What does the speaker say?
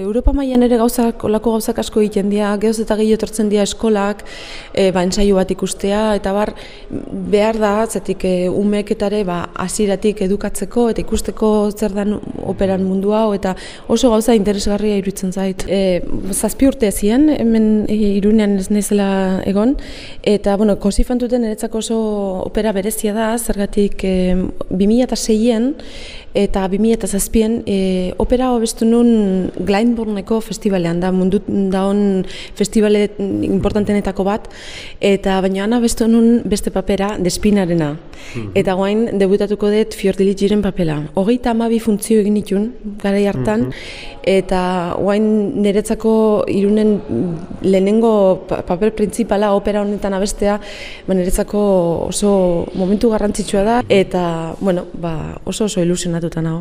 Europa mailan ere gauzak, olako gauzak asko egiten dira, gehoz eta gehi etortzen dira eskolak, e, ba, ensaio bat ikustea, eta bar, behar da, zetik e, umeketare, ba, asiratik edukatzeko, eta ikusteko zer dan operan mundua, eta oso gauza interesgarria iruditzen zait. E, zazpi urte ziren, hemen e, irunean ez nezela egon, eta, bueno, kosifantuten eretzako oso opera berezia da, zergatik e, 2006-en, eta 2006-en, e, opera hobestu nun Glainborneko festivalean da, mundu da hon festivale importantenetako bat, eta baina ana beste honun beste papera despinarena. Mhm. Eta guain debutatuko dut fiordilitziren papela. Hogeita amabi funtzio egin itun, gara hartan, mhm. eta guain niretzako irunen lehenengo papel principala opera honetan abestea, ba, niretzako oso momentu garrantzitsua da, eta bueno, ba, oso oso Panado